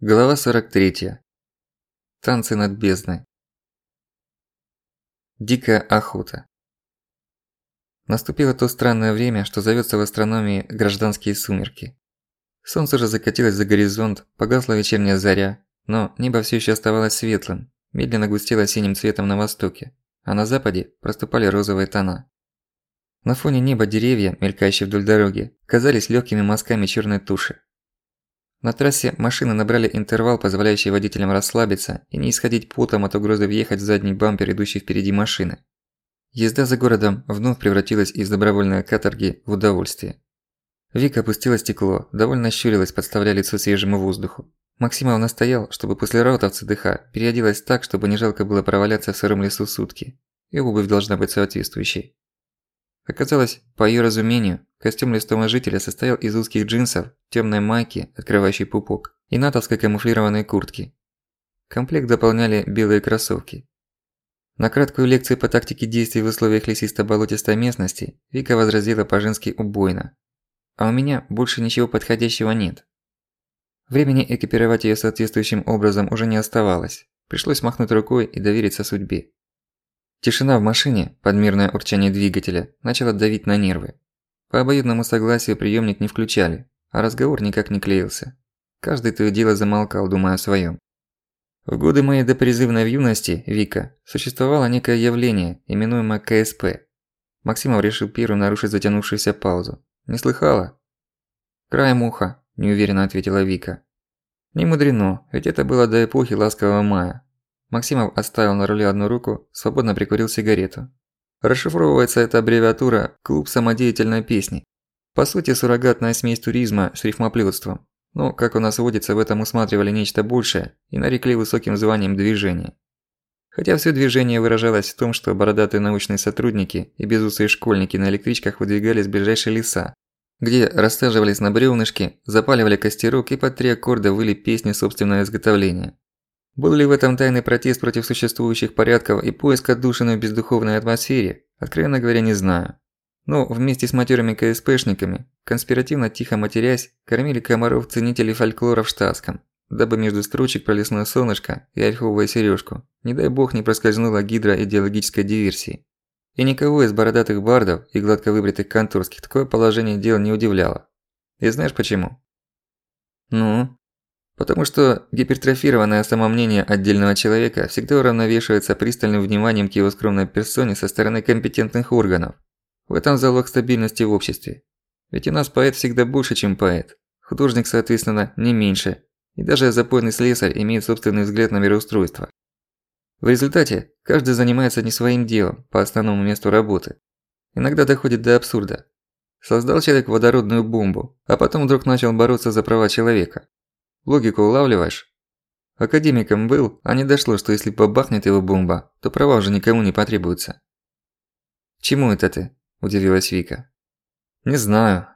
Глава 43. Танцы над бездной. Дикая охота. Наступило то странное время, что зовётся в астрономии гражданские сумерки. Солнце уже закатилось за горизонт, погасла вечерняя заря, но небо всё ещё оставалось светлым, медленно густело синим цветом на востоке, а на западе проступали розовые тона. На фоне неба деревья, мелькающие вдоль дороги, казались лёгкими мазками чёрной туши. На трассе машины набрали интервал, позволяющий водителям расслабиться и не исходить потом от угрозы въехать в задний бампер идущей впереди машины. Езда за городом вновь превратилась из добровольной каторги в удовольствие. Вика опустила стекло, довольно щурилась, подставляя лицо свежему воздуху. Максимов настоял, чтобы после раутовца ДХ переоделась так, чтобы не жалко было проваляться в сыром лесу сутки. И обувь должна быть соответствующей. Оказалось, по её разумению, костюм листового жителя состоял из узких джинсов, тёмной майки, открывающей пупок, и натовской камуфлированной куртки. Комплект дополняли белые кроссовки. На краткую лекцию по тактике действий в условиях лесисто-болотистой местности Вика возразила по-женски убойно. А у меня больше ничего подходящего нет. Времени экипировать её соответствующим образом уже не оставалось. Пришлось махнуть рукой и довериться судьбе. Тишина в машине, подмирное урчание двигателя, начала давить на нервы. По обоюдному согласию приёмник не включали, а разговор никак не клеился. Каждый то и дело замолкал, думая о своём. В годы моей допризывной юности, Вика, существовало некое явление, именуемое КСП. Максимов решил первым нарушить затянувшуюся паузу. «Не слыхала?» «Краем уха», – неуверенно ответила Вика. «Не мудрено, ведь это было до эпохи ласкового мая. Максимов оставил на руле одну руку, свободно прикурил сигарету. Расшифровывается эта аббревиатура «Клуб самодеятельной песни». По сути, суррогатная смесь туризма с рифмоплётством. Но, как у нас водится, в этом усматривали нечто большее и нарекли высоким званием движения. Хотя всё движение выражалось в том, что бородатые научные сотрудники и безусые школьники на электричках выдвигались в ближайшие леса, где рассаживались на брёвнышке, запаливали костерок и под три аккорда выли песни собственного изготовления. Был ли в этом тайный протест против существующих порядков и поиск отдушины в бездуховной атмосфере, откровенно говоря, не знаю. Но вместе с матерыми КСПшниками, конспиративно тихо матерясь, кормили комаров ценителей фольклора в штатском, дабы между строчек про солнышко и ольховую сережку, не дай бог не проскользнула гидра идеологической диверсии. И никого из бородатых бардов и гладко выбритых конторских такое положение дел не удивляло. И знаешь почему? Ну, Потому что гипертрофированное самомнение отдельного человека всегда уравновешивается пристальным вниманием к его скромной персоне со стороны компетентных органов. В этом залог стабильности в обществе. Ведь у нас поэт всегда больше, чем поэт. Художник, соответственно, не меньше. И даже запойный слесарь имеет собственный взгляд на мироустройство. В результате, каждый занимается не своим делом по основному месту работы. Иногда доходит до абсурда. Создал человек водородную бомбу, а потом вдруг начал бороться за права человека. Логику улавливаешь? Академиком был, а не дошло, что если побахнет его бомба, то права уже никому не потребуются. «Чему это ты?» – удивилась Вика. «Не знаю.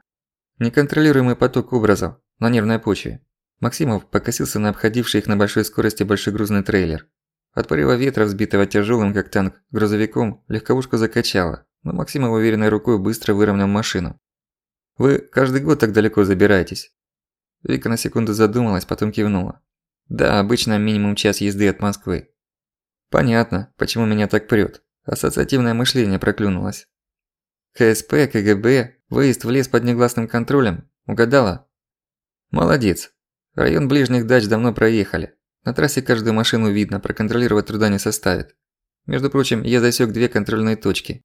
Неконтролируемый поток образов на нервной почве». Максимов покосился на обходивший их на большой скорости большегрузный трейлер. От порыва ветра, взбитого тяжелым, как танк, грузовиком, легковушку закачало, но Максимов уверенной рукой быстро выровнял машину. «Вы каждый год так далеко забираетесь?» Вика на секунду задумалась, потом кивнула. Да, обычно минимум час езды от Москвы. Понятно, почему меня так прёт. Ассоциативное мышление проклюнулось. КСП, КГБ, выезд в лес под негласным контролем. Угадала? Молодец. Район ближних дач давно проехали. На трассе каждую машину видно, проконтролировать труда не составит. Между прочим, я засек две контрольные точки.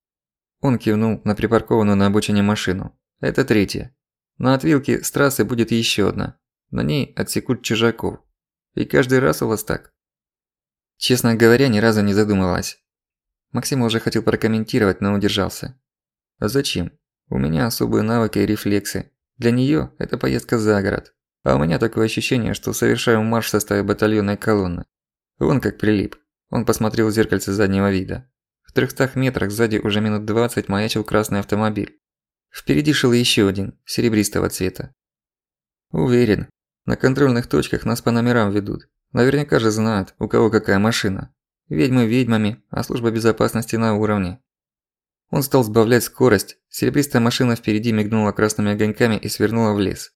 Он кивнул на припаркованную на обочине машину. Это третья. На отвилке с трассы будет еще одна. На ней отсекут чужаков. И каждый раз у вас так? Честно говоря, ни разу не задумывалась. Максим уже хотел прокомментировать, но удержался. А зачем? У меня особые навыки и рефлексы. Для неё это поездка за город. А у меня такое ощущение, что совершаю марш в составе батальонной колонны. Вон как прилип. Он посмотрел в зеркальце заднего вида. В трехстах метрах сзади уже минут двадцать маячил красный автомобиль. Впереди шел еще один, серебристого цвета. Уверен, на контрольных точках нас по номерам ведут. Наверняка же знают, у кого какая машина. Ведьмы ведьмами, а служба безопасности на уровне. Он стал сбавлять скорость, серебристая машина впереди мигнула красными огоньками и свернула в лес.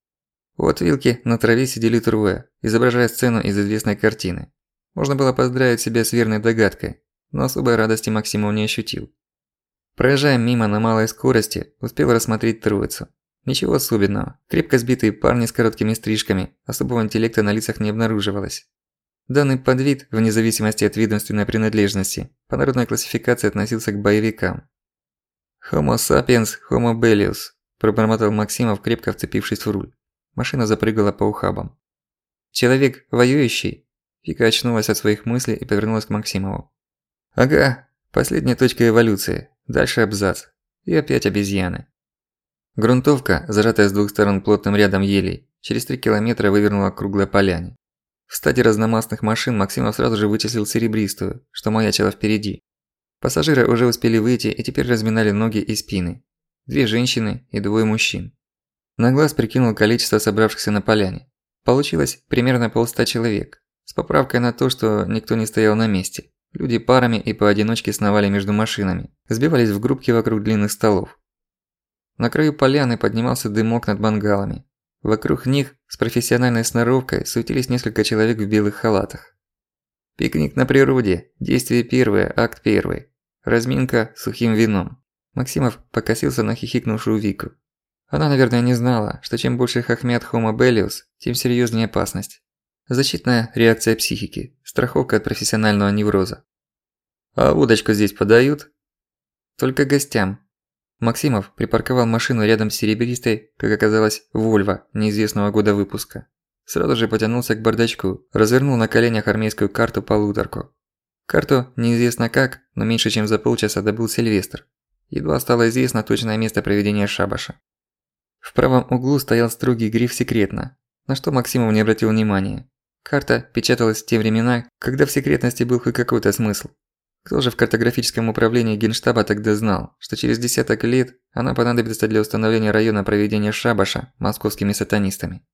У отвилки на траве сидели трое, изображая сцену из известной картины. Можно было поздравить себя с верной догадкой, но особой радости Максимов не ощутил. Проезжая мимо на малой скорости, успел рассмотреть троицу. Ничего особенного. Крепко сбитые парни с короткими стрижками, особого интеллекта на лицах не обнаруживалось. Данный подвид, вне зависимости от ведомственной принадлежности, по народной классификации относился к боевикам. «Homo sapiens, homo bellius», – пробормотал Максимов, крепко вцепившись в руль. Машина запрыгала по ухабам. «Человек воюющий?» Фика очнулась от своих мыслей и повернулась к Максимову. «Ага, последняя точка эволюции. Дальше абзац. И опять обезьяны». Грунтовка, зажатая с двух сторон плотным рядом елей, через три километра вывернула к круглой поляне. В стаде разномастных машин Максимов сразу же вычислил серебристую, что маячила впереди. Пассажиры уже успели выйти и теперь разминали ноги и спины. Две женщины и двое мужчин. На глаз прикинул количество собравшихся на поляне. Получилось примерно полста человек. С поправкой на то, что никто не стоял на месте. Люди парами и поодиночке сновали между машинами, сбивались в группки вокруг длинных столов. На краю поляны поднимался дымок над мангалами. Вокруг них с профессиональной сноровкой суетились несколько человек в белых халатах. Пикник на природе, действие первое, акт первый. Разминка сухим вином. Максимов покосился на хихикнувшую Вику. Она, наверное, не знала, что чем больше хохмят Homo Bellius, тем серьезнее опасность. Защитная реакция психики, страховка от профессионального невроза. А удочку здесь подают? Только гостям, Максимов припарковал машину рядом с серебристой, как оказалось, Вольво неизвестного года выпуска. Сразу же потянулся к бардачку, развернул на коленях армейскую карту-полуторку. Карту неизвестно как, но меньше чем за полчаса добыл Сильвестр. Едва стало известно точное место проведения шабаша. В правом углу стоял строгий гриф «Секретно», на что Максимов не обратил внимания. Карта печаталась в те времена, когда в секретности был хоть какой-то смысл. Кто же в картографическом управлении Генштаба тогда знал, что через десяток лет она понадобится для установления района проведения шабаша московскими сатанистами?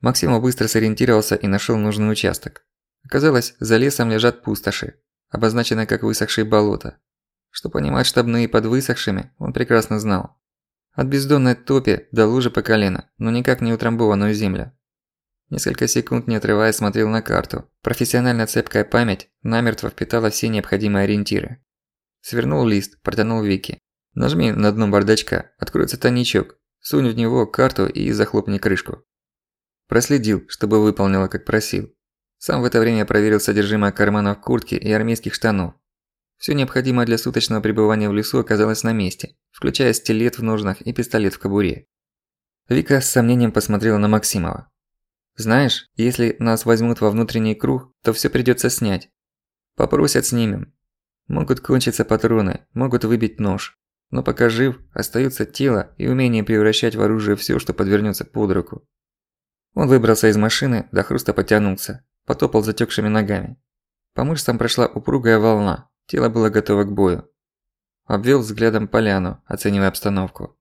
Максимов быстро сориентировался и нашел нужный участок. Оказалось, за лесом лежат пустоши, обозначенные как высохшие болота. Что понимать штабные под высохшими, он прекрасно знал. От бездонной топи до лужи по колено, но никак не утрамбованную землю. Несколько секунд не отрываясь смотрел на карту. Профессионально цепкая память намертво впитала все необходимые ориентиры. Свернул лист, протянул Вики. Нажми на дно бардачка, откроется тайничок. Сунь в него карту и захлопни крышку. Проследил, чтобы выполнила, как просил. Сам в это время проверил содержимое карманов куртки и армейских штанов. Всё необходимое для суточного пребывания в лесу оказалось на месте, включая стилет в ножнах и пистолет в кобуре. Вика с сомнением посмотрела на Максимова. Знаешь, если нас возьмут во внутренний круг, то всё придётся снять. Попросят снимем. Могут кончиться патроны, могут выбить нож. Но пока жив, остаются тело и умение превращать в оружие всё, что подвернётся под руку. Он выбрался из машины, до хруста потянулся, потопал затёкшими ногами. По мышцам прошла упругая волна, тело было готово к бою. Обвел взглядом поляну, оценивая обстановку.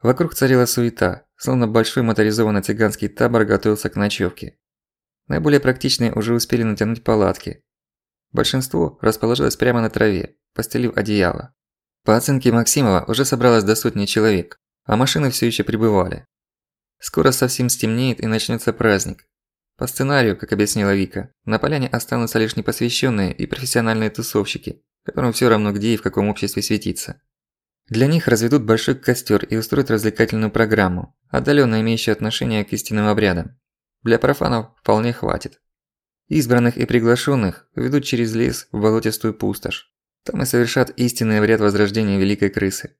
Вокруг царила суета, словно большой моторизованный цыганский табор готовился к ночевке. Наиболее практичные уже успели натянуть палатки. Большинство расположилось прямо на траве, постелив одеяло. По оценке Максимова уже собралось до сотни человек, а машины все еще прибывали. Скоро совсем стемнеет и начнется праздник. По сценарию, как объяснила Вика, на поляне останутся лишь непосвященные и профессиональные тусовщики, которым все равно где и в каком обществе светиться. Для них разведут большой костер и устроят развлекательную программу, отдаленно имеющую отношение к истинным обрядам. Для профанов вполне хватит. Избранных и приглашенных ведут через лес в болотистую пустошь. Там и совершат истинный обряд возрождения Великой Крысы.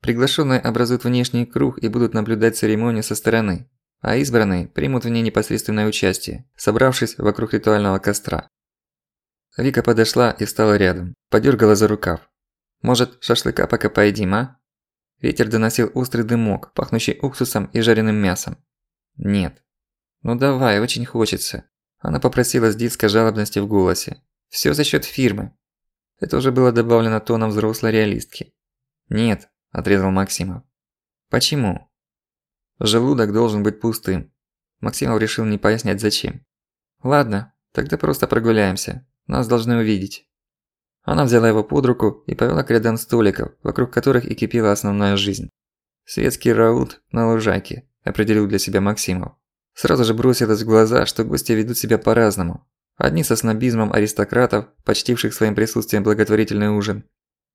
Приглашенные образуют внешний круг и будут наблюдать церемонию со стороны, а избранные примут в ней непосредственное участие, собравшись вокруг ритуального костра. Вика подошла и встала рядом, подергала за рукав. Может, шашлыка пока поедим, а? Ветер доносил острый дымок, пахнущий уксусом и жареным мясом. Нет. Ну давай, очень хочется. Она попросила с детской жалобностью в голосе. Всё за счёт фирмы. Это уже было добавлено тоном взрослой реалистки. Нет, отрезал Максимов. Почему? Желудок должен быть пустым. Максимов решил не пояснять зачем. Ладно, тогда просто прогуляемся. Нас должны увидеть. Она взяла его под руку и повела к рядам столиков, вокруг которых и кипела основная жизнь. «Светский раут на лужайке», – определил для себя Максимов. Сразу же бросилось в глаза, что гости ведут себя по-разному. Одни со снобизмом аристократов, почтивших своим присутствием благотворительный ужин.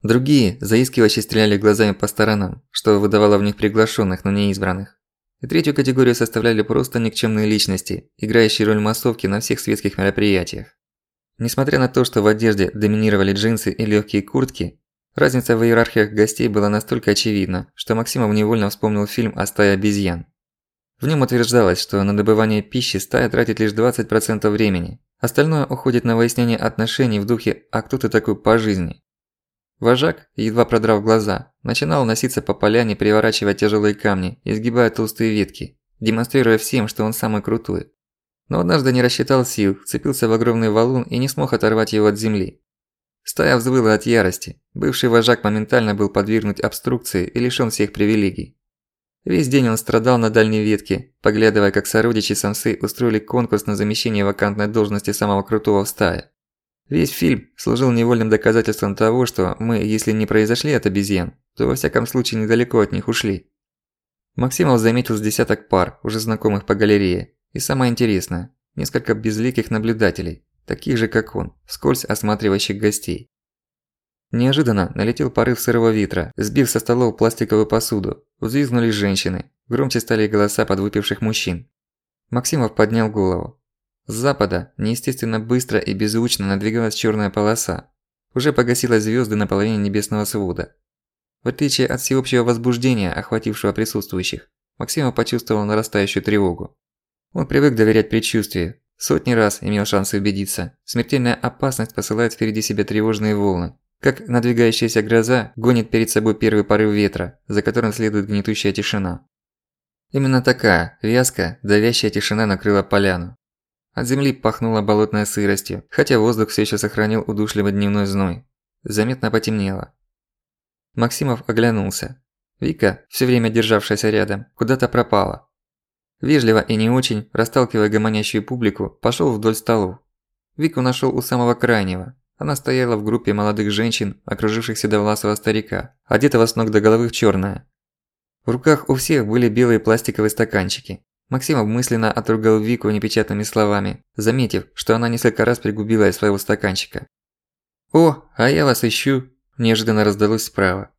Другие заискивающе стреляли глазами по сторонам, что выдавало в них приглашенных, но не избранных. И третью категорию составляли просто никчемные личности, играющие роль массовки на всех светских мероприятиях. Несмотря на то, что в одежде доминировали джинсы и легкие куртки, разница в иерархиях гостей была настолько очевидна, что Максимов невольно вспомнил фильм о стае обезьян. В нем утверждалось, что на добывание пищи стая тратит лишь 20% времени, остальное уходит на выяснение отношений в духе «а кто ты такой по жизни?». Вожак, едва продрав глаза, начинал носиться по поляне, переворачивая тяжелые камни, изгибая толстые ветки, демонстрируя всем, что он самый крутой. Но однажды не рассчитал сил, вцепился в огромный валун и не смог оторвать его от земли. Стая взвыла от ярости. Бывший вожак моментально был подвергнут обструкции и лишён всех привилегий. Весь день он страдал на дальней ветке, поглядывая, как сородичи самсы устроили конкурс на замещение вакантной должности самого крутого в стае. Весь фильм служил невольным доказательством того, что мы, если не произошли от обезьян, то во всяком случае недалеко от них ушли. Максимов заметил с десяток пар, уже знакомых по галерее, и самое интересное – несколько безликих наблюдателей, таких же как он, вскользь осматривающих гостей. Неожиданно налетел порыв сырого ветра, сбив со столов пластиковую посуду. Взвизгнули женщины. Громче стали голоса подвыпивших мужчин. Максимов поднял голову. С запада неестественно быстро и беззвучно надвигалась черная полоса. Уже погасила звезды на половине небесного свода. В отличие от всеобщего возбуждения, охватившего присутствующих, Максимов почувствовал нарастающую тревогу. Он привык доверять предчувствию. Сотни раз имел шанс убедиться. Смертельная опасность посылает впереди себя тревожные волны, как надвигающаяся гроза гонит перед собой первый порыв ветра, за которым следует гнетущая тишина. Именно такая, вязкая, давящая тишина накрыла поляну. От земли пахнуло болотной сыростью, хотя воздух все еще сохранил удушливый дневной зной. Заметно потемнело. Максимов оглянулся. Вика, все время державшаяся рядом, куда-то пропала. Вежливо и не очень, расталкивая гомонящую публику, пошел вдоль столов. Вику нашел у самого крайнего, она стояла в группе молодых женщин, окруживших седовласого старика, одетого с ног до головы в чёрное. В руках у всех были белые пластиковые стаканчики. Максимов мысленно отругал Вику непечатными словами, заметив, что она несколько раз пригубила из своего стаканчика. «О, а я вас ищу!» – неожиданно раздалось справа.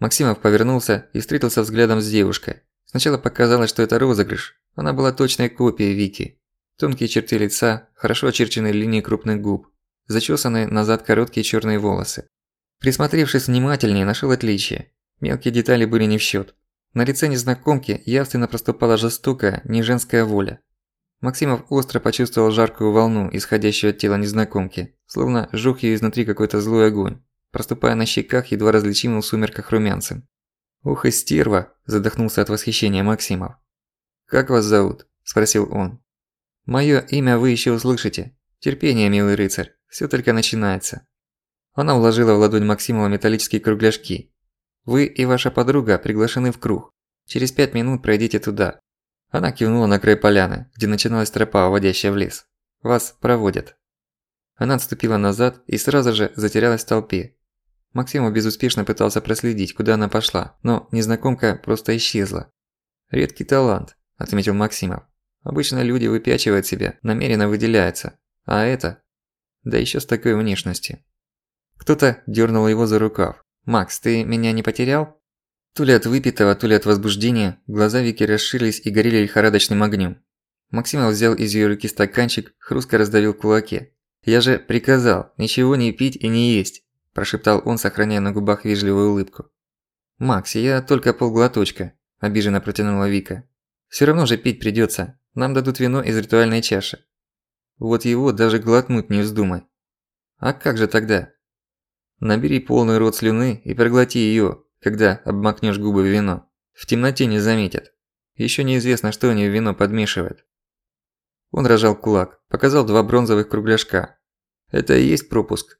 Максимов повернулся и встретился взглядом с девушкой. Сначала показалось, что это розыгрыш. Она была точной копией Вики. Тонкие черты лица, хорошо очерченные линии крупных губ, зачесанные назад короткие черные волосы. Присмотревшись внимательнее, нашел отличия. Мелкие детали были не в счет. На лице незнакомки явственно проступала жестокая, не женская воля. Максимов остро почувствовал жаркую волну, исходящую от тела незнакомки, словно жёг её изнутри какой-то злой огонь, проступая на щеках едва различимым в сумерках румянцем. «Ух и стерва!» – задохнулся от восхищения Максимов. «Как вас зовут?» – спросил он. «Моё имя вы ещё услышите. Терпение, милый рыцарь. Всё только начинается. Она вложила в ладонь Максимова металлические кругляшки. Вы и ваша подруга приглашены в круг. Через пять минут пройдите туда. Она кивнула на край поляны, где начиналась тропа, уводящая в лес. Вас проводят. Она отступила назад и сразу же затерялась в толпе. Максимов безуспешно пытался проследить, куда она пошла, но незнакомка просто исчезла. «Редкий талант», – отметил Максимов. «Обычно люди выпячивают себя, намеренно выделяются. А это да еще с такой внешностью. Кто-то дернул его за рукав. «Макс, ты меня не потерял?» То ли от выпитого, то ли от возбуждения, глаза Вики расширились и горели лихорадочным огнем. Максимов взял из ее руки стаканчик, хрустко раздавил кулаке. «Я же приказал, ничего не пить и не есть», – прошептал он, сохраняя на губах вежливую улыбку. «Макс, я только полглоточка», – обиженно протянула Вика. «Всё равно же пить придётся. Нам дадут вино из ритуальной чаши. Вот его даже глотнуть не вздумай. А как же тогда? Набери полный рот слюны и проглоти её, когда обмакнешь губы в вино. В темноте не заметят. Ещё неизвестно, что они в вино подмешивают. Он рожал кулак, показал два бронзовых кругляшка. Это и есть пропуск.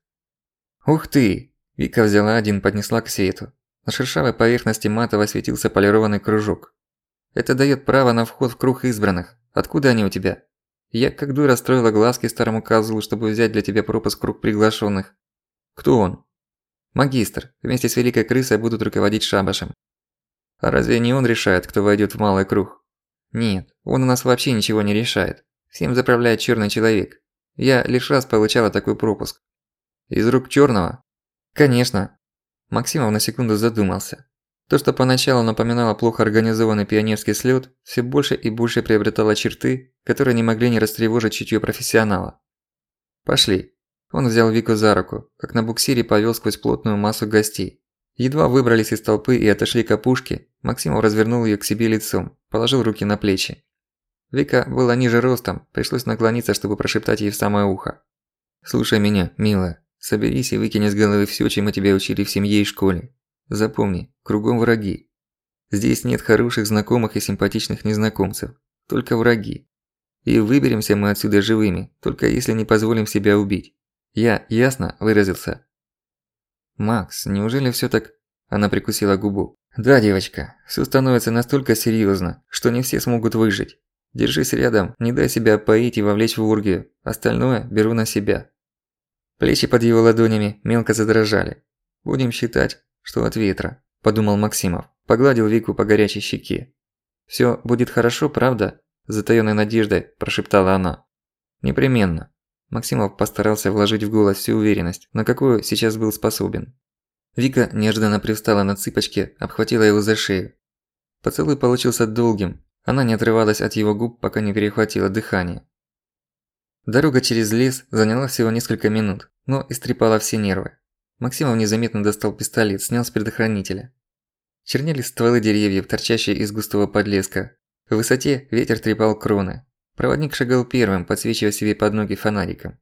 Ух ты! Вика взяла один, поднесла к свету. На шершавой поверхности матово светился полированный кружок. Это даёт право на вход в круг избранных. Откуда они у тебя? Я как дура строила глазки старому козлу, чтобы взять для тебя пропуск в круг приглашенных. Кто он? Магистр. Вместе с Великой Крысой будут руководить шабашем. А разве не он решает, кто войдет в малый круг? Нет, он у нас вообще ничего не решает. Всем заправляет черный человек. Я лишь раз получала такой пропуск. Из рук черного? Конечно. Максимов на секунду задумался. То, что поначалу напоминало плохо организованный пионерский слет, все больше и больше приобретало черты, которые не могли не растревожить чутье профессионала. «Пошли». Он взял Вику за руку, как на буксире повел сквозь плотную массу гостей. Едва выбрались из толпы и отошли к опушке, Максимов развернул её к себе лицом, положил руки на плечи. Вика была ниже ростом, пришлось наклониться, чтобы прошептать ей в самое ухо. «Слушай меня, милая, соберись и выкини с головы всё, чему тебя учили в семье и школе. Запомни, кругом враги. Здесь нет хороших знакомых и симпатичных незнакомцев, только враги. И выберемся мы отсюда живыми, только если не позволим себя убить. Я ясно выразился?» «Макс, неужели всё так...» Она прикусила губу. «Да, девочка, всё становится настолько серьёзно, что не все смогут выжить. Держись рядом, не дай себя поить и вовлечь в ургию. Остальное беру на себя». Плечи под его ладонями мелко задрожали. «Будем считать, что от ветра», – подумал Максимов. Погладил Вику по горячей щеке. «Всё будет хорошо, правда?» – затаённой надеждой прошептала она. «Непременно». Максимов постарался вложить в голос всю уверенность, на какую сейчас был способен. Вика неожиданно привстала на цыпочки, обхватила его за шею. Поцелуй получился долгим, она не отрывалась от его губ, пока не перехватила дыхание. Дорога через лес заняла всего несколько минут, но истрепала все нервы. Максимов незаметно достал пистолет, снял с предохранителя. Чернели стволы деревьев, торчащие из густого подлеска. В высоте ветер трепал кроны. Проводник шагал первым, подсвечивая себе под ноги фонариком.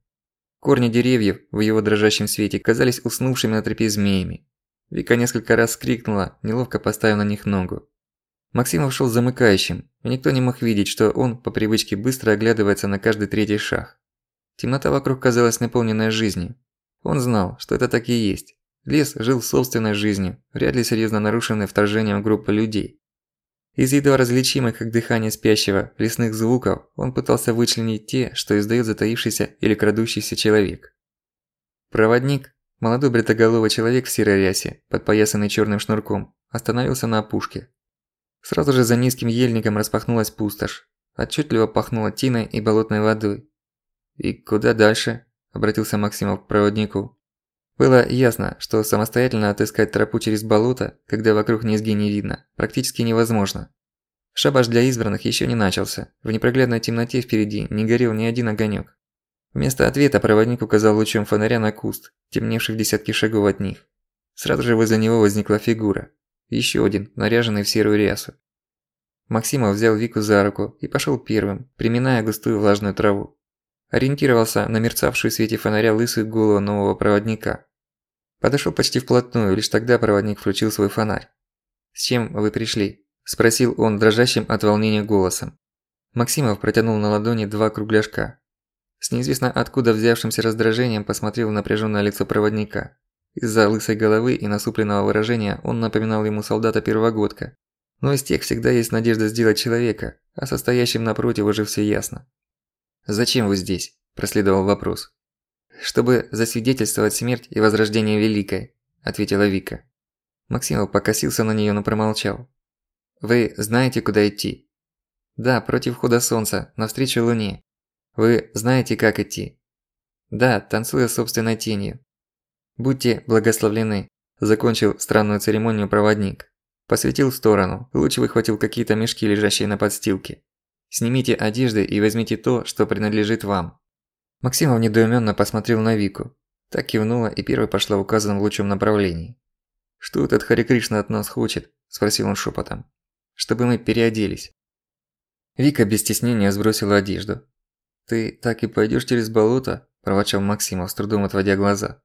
Корни деревьев в его дрожащем свете казались уснувшими на тропе змеями. Вика несколько раз скрикнула, неловко поставив на них ногу. Максимов шел замыкающим, и никто не мог видеть, что он по привычке быстро оглядывается на каждый третий шаг. Темнота вокруг казалась наполненной жизнью. Он знал, что это так и есть. Лес жил собственной жизнью, вряд ли серьезно нарушенной вторжением группы людей. Из едва различимых, как дыхание спящего, лесных звуков он пытался вычленить те, что издаёт затаившийся или крадущийся человек. Проводник, молодой бритоголовый человек в серой рясе, подпоясанный чёрным шнурком, остановился на опушке. Сразу же за низким ельником распахнулась пустошь. Отчётливо пахнуло тиной и болотной водой. «И куда дальше?» – обратился Максимов к проводнику. Было ясно, что самостоятельно отыскать тропу через болото, когда вокруг низги не видно, практически невозможно. Шабаш для избранных еще не начался, в непроглядной темноте впереди не горел ни один огонек. Вместо ответа проводник указал лучом фонаря на куст, темневший в десятки шагов от них. Сразу же возле него возникла фигура. Еще один, наряженный в серую рясу. Максимов взял Вику за руку и пошел первым, приминая густую влажную траву ориентировался на мерцавшую в свете фонаря лысую голову нового проводника. Подошёл почти вплотную, лишь тогда проводник включил свой фонарь. «С чем вы пришли?» – спросил он дрожащим от волнения голосом. Максимов протянул на ладони два кругляшка. С неизвестно откуда взявшимся раздражением посмотрел в напряжённое лицо проводника. Из-за лысой головы и насупленного выражения он напоминал ему солдата-первогодка. Но из тех всегда есть надежда сделать человека, а состоящим напротив уже всё ясно. «Зачем вы здесь?» – проследовал вопрос. «Чтобы засвидетельствовать смерть и возрождение Великой», – ответила Вика. Максимов покосился на неё, но промолчал. «Вы знаете, куда идти?» «Да, против хода солнца, навстречу луне. Вы знаете, как идти?» «Да, танцуя собственной тенью». «Будьте благословлены», – закончил странную церемонию проводник. Посветил в сторону, луч выхватил какие-то мешки, лежащие на подстилке. Снимите одежды и возьмите то, что принадлежит вам». Максимов недоуменно посмотрел на Вику. Так кивнула и первой пошла в указанном лучом направлении. «Что этот Хари Кришна от нас хочет?» – спросил он шепотом. «Чтобы мы переоделись». Вика без стеснения сбросила одежду. «Ты так и пойдешь через болото?» – проворчал Максимов, с трудом отводя глаза.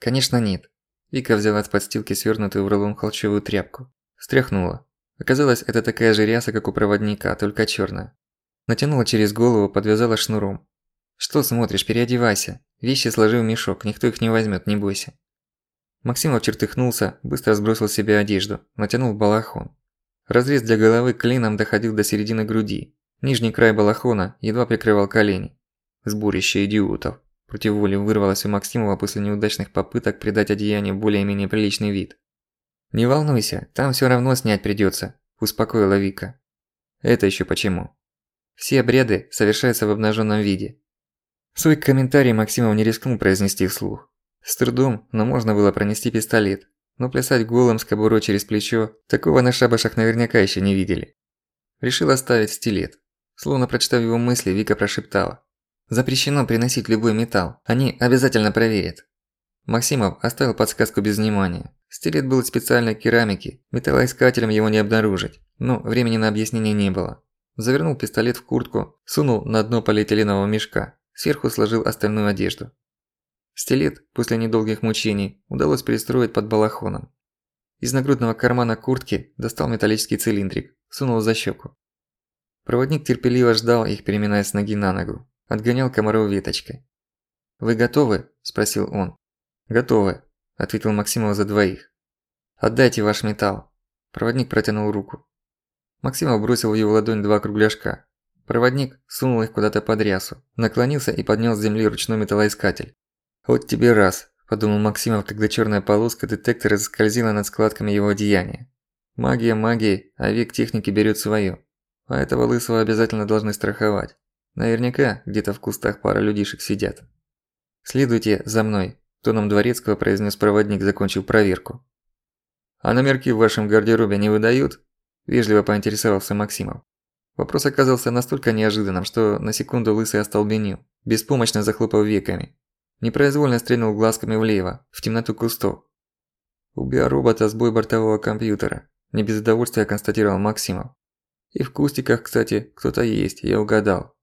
«Конечно нет». Вика взяла с подстилки свернутую в рулон холчевую тряпку. Стряхнула. Оказалось, это такая же ряса, как у проводника, только чёрная. Натянула через голову, подвязала шнуром. «Что смотришь, переодевайся. Вещи сложи в мешок, никто их не возьмёт, не бойся». Максимов чертыхнулся, быстро сбросил с себя одежду, натянул балахон. Разрез для головы клином доходил до середины груди. Нижний край балахона едва прикрывал колени. Сборище идиотов. Против воли вырвалось у Максимова после неудачных попыток придать одеянию более-менее приличный вид. «Не волнуйся, там всё равно снять придётся», – успокоила Вика. Это еще почему? Все обряды совершаются в обнаженном виде. Свой комментарий Максимов не рискнул произнести вслух. С трудом, но можно было пронести пистолет. Но плясать голым с кобурой через плечо, такого на шабашах наверняка еще не видели. Решил оставить стилет. Словно прочитав его мысли, Вика прошептала. «Запрещено приносить любой металл. Они обязательно проверят». Максимов оставил подсказку без внимания. Стилет был специальной керамики, металлоискателем его не обнаружить, но времени на объяснение не было. Завернул пистолет в куртку, сунул на дно полиэтиленового мешка, сверху сложил остальную одежду. Стилет, после недолгих мучений, удалось перестроить под балахоном. Из нагрудного кармана куртки достал металлический цилиндрик, сунул за щеку. Проводник терпеливо ждал их, переминаясь с ноги на ногу. Отгонял комаров веточкой. «Вы готовы?» – спросил он. «Готовы», – ответил Максимов за двоих. «Отдайте ваш металл». Проводник протянул руку. Максимов бросил в его ладонь два кругляшка. Проводник сунул их куда-то под рясу, наклонился и поднял с земли ручной металлоискатель. «Вот тебе раз», – подумал Максимов, когда черная полоска детектора заскользила над складками его одеяния. «Магия магией, а век техники берет свое. А этого лысого обязательно должны страховать. Наверняка где-то в кустах пара людишек сидят. «Следуйте за мной», – тоном дворецкого произнес проводник, закончив проверку. «А номерки в вашем гардеробе не выдают?» – вежливо поинтересовался Максимов. Вопрос оказался настолько неожиданным, что на секунду лысый остолбенел, беспомощно захлопав веками. Непроизвольно стрельнул глазками влево, в темноту кустов. «У биоробота сбой бортового компьютера», – не без удовольствия констатировал Максимов. И в кустиках, кстати, кто-то есть, я угадал.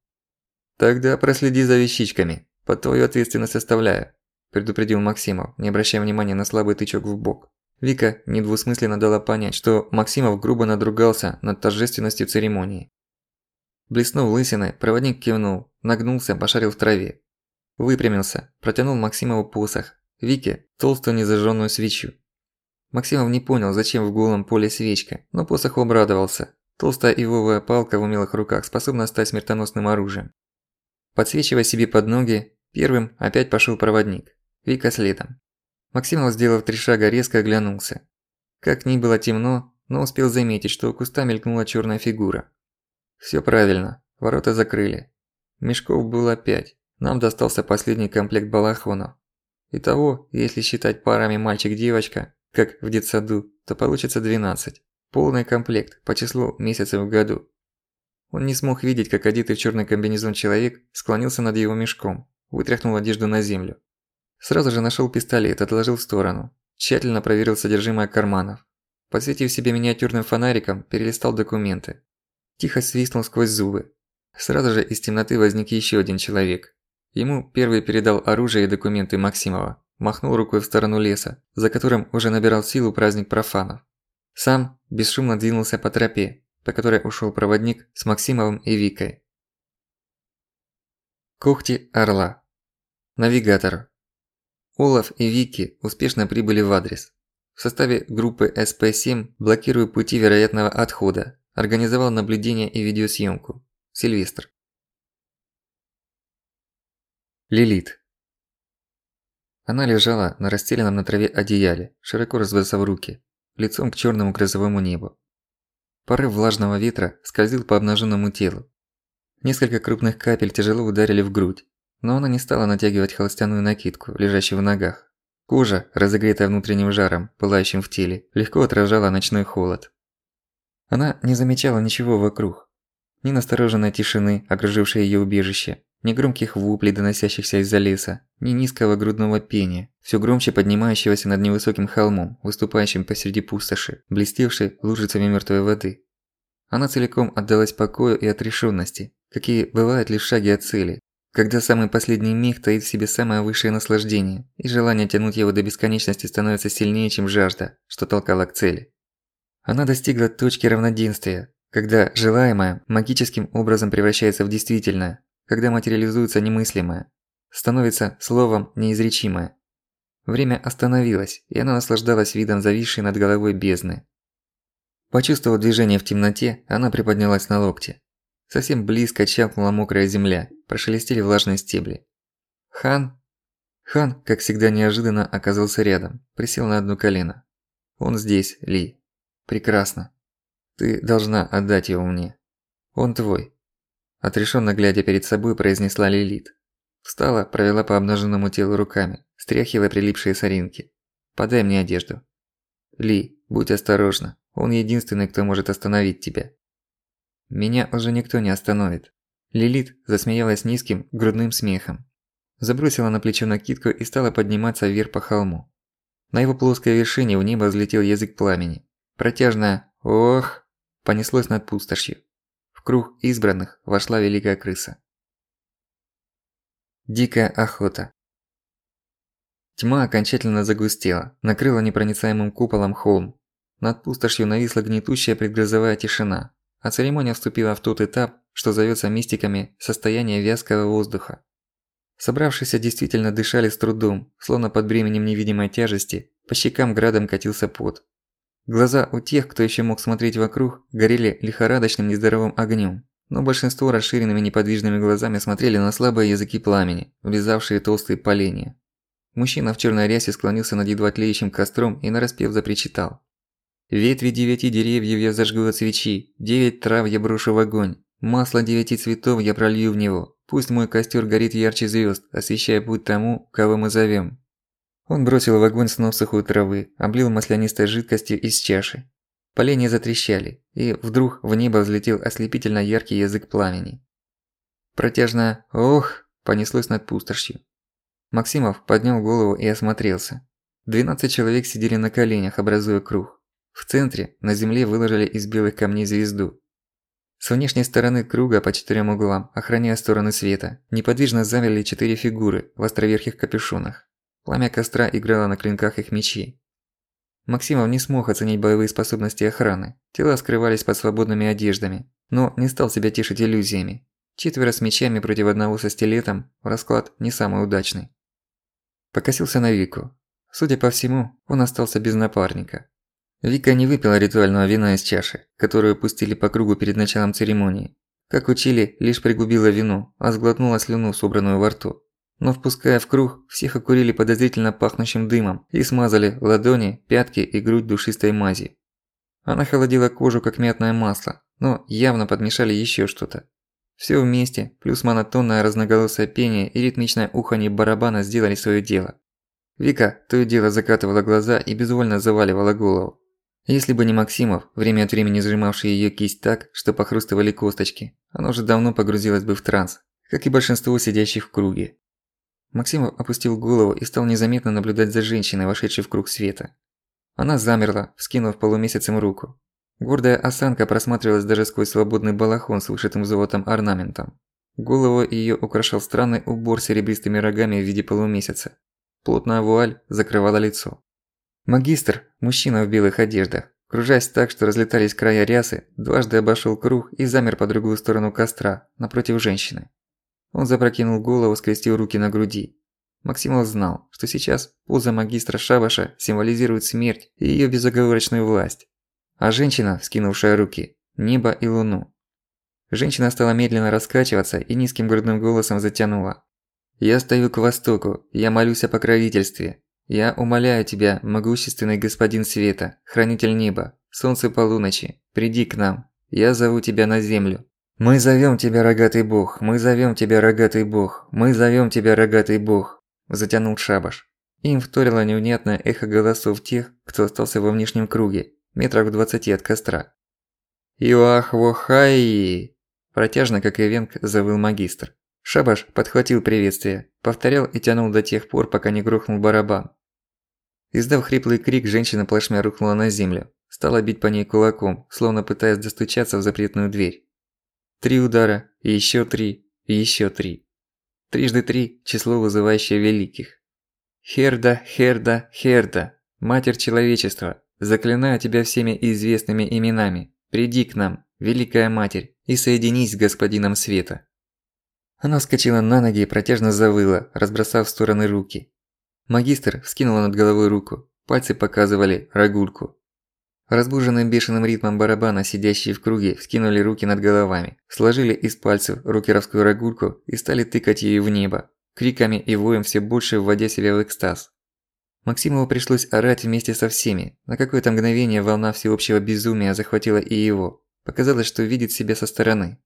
Тогда проследи за вещичками, под твою ответственность оставляю, предупредил Максимов, не обращая внимания на слабый тычок в бок. Вика недвусмысленно дала понять, что Максимов грубо надругался над торжественностью церемонии. Блеснув лысиной, проводник кивнул, нагнулся, пошарил в траве. Выпрямился, протянул Максимову посох, Вике – толстую незажженную свечу. Максимов не понял, зачем в голом поле свечка, но посоху обрадовался, Толстая ивовая палка в умелых руках способна стать смертоносным оружием. Подсвечивая себе под ноги, первым опять пошел проводник. Вика следом. Максимов, сделав три шага, резко оглянулся. Как ни было темно, но успел заметить, что у куста мелькнула черная фигура. Все правильно, ворота закрыли. Мешков было пять, нам достался последний комплект балахонов. Итого, если считать парами мальчик-девочка, как в детсаду, то получится 12. Полный комплект, по числу месяцев в году. Он не смог видеть, как одетый в черный комбинезон человек склонился над его мешком, вытряхнул одежду на землю. Сразу же нашел пистолет, отложил в сторону. Тщательно проверил содержимое карманов. Подсветив себе миниатюрным фонариком, перелистал документы. Тихо свистнул сквозь зубы. Сразу же из темноты возник еще один человек. Ему первый передал оружие и документы Максимова. Махнул рукой в сторону леса, за которым уже набирал силу праздник профанов. Сам бесшумно двинулся по тропе, по которой ушел проводник с Максимовым и Викой. Когти Орла. Навигатор. Олаф и Вики успешно прибыли в адрес. В составе группы СП-7, блокируя пути вероятного отхода, организовал наблюдение и видеосъемку. Сильвестр. Лилит. Она лежала на расстеленном на траве одеяле, широко разбросав руки, лицом к черному грозовому небу. Порыв влажного ветра скользил по обнаженному телу. Несколько крупных капель тяжело ударили в грудь, но она не стала натягивать холстяную накидку, лежащую в ногах. Кожа, разогретая внутренним жаром, пылающим в теле, легко отражала ночной холод. Она не замечала ничего вокруг. Ни настороженной тишины, окружившей её убежище, ни громких воплей, доносящихся из-за леса, ни низкого грудного пения, все громче поднимающегося над невысоким холмом, выступающим посреди пустоши, блестевшей лужицами мертвой воды. Она целиком отдалась покою и отрешенности, какие бывают лишь шаги от цели, когда самый последний миг таит в себе самое высшее наслаждение, и желание тянуть его до бесконечности становится сильнее, чем жажда, что толкала к цели. Она достигла точки равноденствия, когда желаемое магическим образом превращается в действительное, когда материализуется немыслимое, становится словом неизречимое. Время остановилось, и она наслаждалась видом зависшей над головой бездны. Почувствовав движение в темноте, она приподнялась на локте. Совсем близко чапнула мокрая земля, прошелестели влажные стебли. «Хан?» Хан, как всегда неожиданно, оказался рядом, присел на одно колено. «Он здесь, Ли. Прекрасно. Ты должна отдать его мне». «Он твой», – отрешенно глядя перед собой, произнесла Лилит. Встала, провела по обнаженному телу руками, стряхивая прилипшие соринки. «Подай мне одежду». «Ли, будь осторожна, он единственный, кто может остановить тебя». «Меня уже никто не остановит». Лилит засмеялась низким, грудным смехом. Забросила на плечо накидку и стала подниматься вверх по холму. На его плоской вершине в небо взлетел язык пламени. Протяжное «Ох!» понеслось над пустошью. Круг избранных вошла великая крыса. Дикая охота. Тьма окончательно загустела, накрыла непроницаемым куполом холм. Над пустошью нависла гнетущая предгрозовая тишина, а церемония вступила в тот этап, что зовётся мистиками состояние вязкого воздуха. Собравшиеся действительно дышали с трудом, словно под бременем невидимой тяжести, по щекам градом катился пот. Глаза у тех, кто ещё мог смотреть вокруг, горели лихорадочным нездоровым огнём, но большинство расширенными неподвижными глазами смотрели на слабые языки пламени, влезавшие толстые поленья. Мужчина в чёрной рясе склонился над едва тлеющим костром и нараспев запричитал. «Ветви девяти деревьев я зажгу от свечи, девять трав я брошу в огонь, масло девяти цветов я пролью в него, пусть мой костер горит ярче звезд, освещая путь тому, кого мы зовем. Он бросил в огонь снов сухой травы, облил маслянистой жидкостью из чаши. Поленья затрещали, и вдруг в небо взлетел ослепительно яркий язык пламени. Протяжно «Ох!» понеслось над пустошью. Максимов поднял голову и осмотрелся. Двенадцать человек сидели на коленях, образуя круг. В центре на земле выложили из белых камней звезду. С внешней стороны круга по четырем углам, охраняя стороны света, неподвижно замерли четыре фигуры в островерхих капюшонах. Пламя костра играло на клинках их мечей. Максимов не смог оценить боевые способности охраны. Тела скрывались под свободными одеждами, но не стал себя тешить иллюзиями. Четверо с мечами против одного со стилетом – расклад не самый удачный. Покосился на Вику. Судя по всему, он остался без напарника. Вика не выпила ритуального вина из чаши, которую пустили по кругу перед началом церемонии. Как учили, лишь пригубила вино, а сглотнула слюну, собранную во рту. Но впуская в круг, всех окурили подозрительно пахнущим дымом и смазали ладони, пятки и грудь душистой мази. Она холодила кожу как мятное масло, но явно подмешали ещё что-то. Всё вместе, плюс монотонное разноголосое пение и ритмичное уханье барабана сделали своё дело. Вика то и дело закатывала глаза и безвольно заваливала голову. Если бы не Максимов, время от времени сжимавший её кисть так, что похрустывали косточки, она уже давно погрузилась бы в транс, как и большинство сидящих в круге. Максимов опустил голову и стал незаметно наблюдать за женщиной, вошедшей в круг света. Она замерла, вскинув полумесяцем руку. Гордая осанка просматривалась даже сквозь свободный балахон с вышитым золотом орнаментом. Голову её украшал странный убор серебристыми рогами в виде полумесяца. Плотная вуаль закрывала лицо. Магистр, мужчина в белых одеждах, кружась так, что разлетались края рясы, дважды обошёл круг и замер по другую сторону костра, напротив женщины. Он запрокинул голову, скрестил руки на груди. Максимов знал, что сейчас поза магистра Шабаша символизирует смерть и её безоговорочную власть. А женщина, скинувшая руки – небо и луну. Женщина стала медленно раскачиваться и низким грудным голосом затянула. «Я стою к востоку, я молюсь о покровительстве. Я умоляю тебя, могущественный господин света, хранитель неба, солнце полуночи, приди к нам. Я зову тебя на землю. «Мы зовём тебя, рогатый бог, мы зовём тебя, рогатый бог, мы зовём тебя, рогатый бог», – затянул шабаш. Им вторило невнятное эхо голосов тех, кто остался во внешнем круге, метрах в двадцати от костра. «Юахвохайи!» – протяжно, как и венг, завыл магистр. Шабаш подхватил приветствие, повторял и тянул до тех пор, пока не грохнул барабан. Издав хриплый крик, женщина плашмя рухнула на землю, стала бить по ней кулаком, словно пытаясь достучаться в запретную дверь. Три удара, и ещё три, и ещё три. Трижды три – число, вызывающее великих. Херда, Херда, Херда, Матерь Человечества, заклинаю тебя всеми известными именами, приди к нам, Великая Матерь, и соединись с Господином Света. Она вскочила на ноги и протяжно завыла, разбросав в стороны руки. Магистр вскинула над головой руку, пальцы показывали рогульку. Разбуженные бешеным ритмом барабана, сидящие в круге, вскинули руки над головами, сложили из пальцев рукеровскую рогульку и стали тыкать ею в небо, криками и воем все больше вводя себя в экстаз. Максимову пришлось орать вместе со всеми. На какое-то мгновение волна всеобщего безумия захватила и его. Показалось, что видит себя со стороны.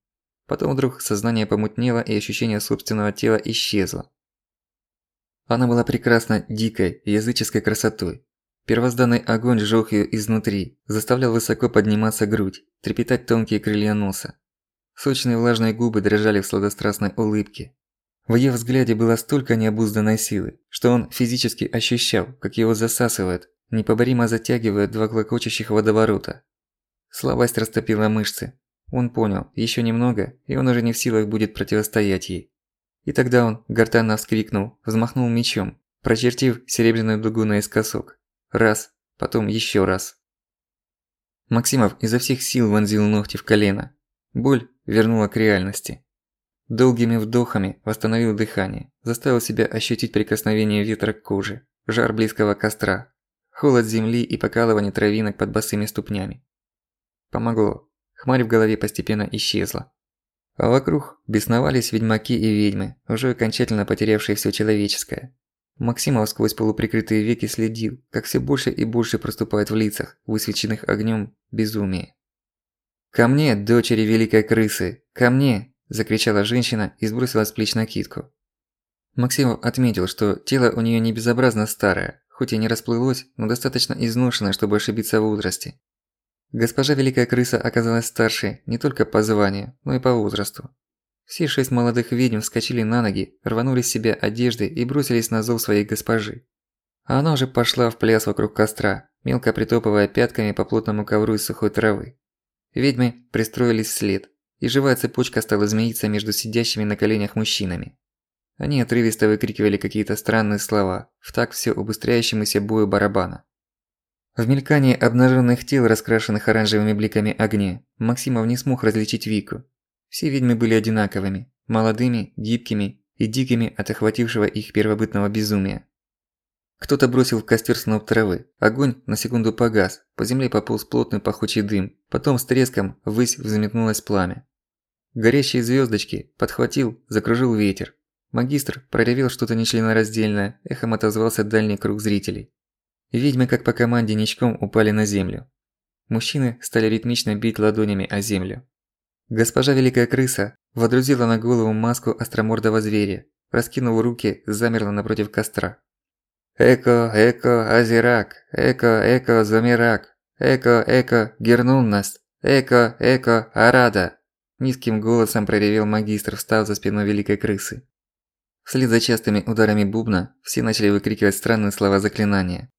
Потом вдруг сознание помутнело и ощущение собственного тела исчезло. Она была прекрасна дикой, языческой красотой. Первозданный огонь сжёг её изнутри, заставлял высоко подниматься грудь, трепетать тонкие крылья носа. Сочные влажные губы дрожали в сладострастной улыбке. В её взгляде было столько необузданной силы, что он физически ощущал, как его засасывает, непоборимо затягивает два клокочущих водоворота. Слабость растопила мышцы. Он понял, ещё немного, и он уже не в силах будет противостоять ей. И тогда он гортанно вскрикнул, взмахнул мечом, прочертив серебряную дугу наискосок. Раз, потом ещё раз. Максимов изо всех сил вонзил ногти в колено. Боль вернула к реальности. Долгими вдохами восстановил дыхание, заставил себя ощутить прикосновение ветра к коже, жар близкого костра, холод земли и покалывание травинок под босыми ступнями. Помогло. Хмарь в голове постепенно исчезла. А вокруг бесновались ведьмаки и ведьмы, уже окончательно потерявшие всё человеческое. Максимов сквозь полуприкрытые веки следил, как все больше и больше проступает в лицах, высвеченных огнем, безумие. «Ко мне, дочери великой крысы! Ко мне!» – закричала женщина и сбросила с плеч накидку. Максимов отметил, что тело у нее не безобразно старое, хоть и не расплылось, но достаточно изношенное, чтобы ошибиться в возрасте. Госпожа Великая Крыса оказалась старше не только по званию, но и по возрасту. Все шесть молодых ведьм вскочили на ноги, рванули с себя одежды и бросились на зов своей госпожи. А она уже пошла в пляс вокруг костра, мелко притопывая пятками по плотному ковру из сухой травы. Ведьмы пристроились вслед, и живая цепочка стала змеиться между сидящими на коленях мужчинами. Они отрывисто выкрикивали какие-то странные слова, в так все убыстряющемуся бою барабана. В мелькании обнаженных тел, раскрашенных оранжевыми бликами огня, Максимов не смог различить Вику, все ведьмы были одинаковыми, молодыми, гибкими и дикими от охватившего их первобытного безумия. Кто-то бросил в костер сноп травы, огонь на секунду погас, по земле пополз плотный пахучий дым, потом с треском ввысь взметнулось пламя. Горящие звездочки подхватил, закружил ветер. Магистр проревел что-то нечленораздельное, эхом отозвался дальний круг зрителей. Ведьмы как по команде ничком упали на землю. Мужчины стали ритмично бить ладонями о землю. Госпожа Великая Крыса водрузила на голову маску остромордого зверя, раскинув руки, замерла напротив костра. «Эко, эко, азирак, эко, эко, замирак, эко, эко, гернуннас, эко, эко, арада!» Низким голосом проревел магистр, встав за спиной Великой Крысы. Вслед за частыми ударами бубна все начали выкрикивать странные слова заклинания.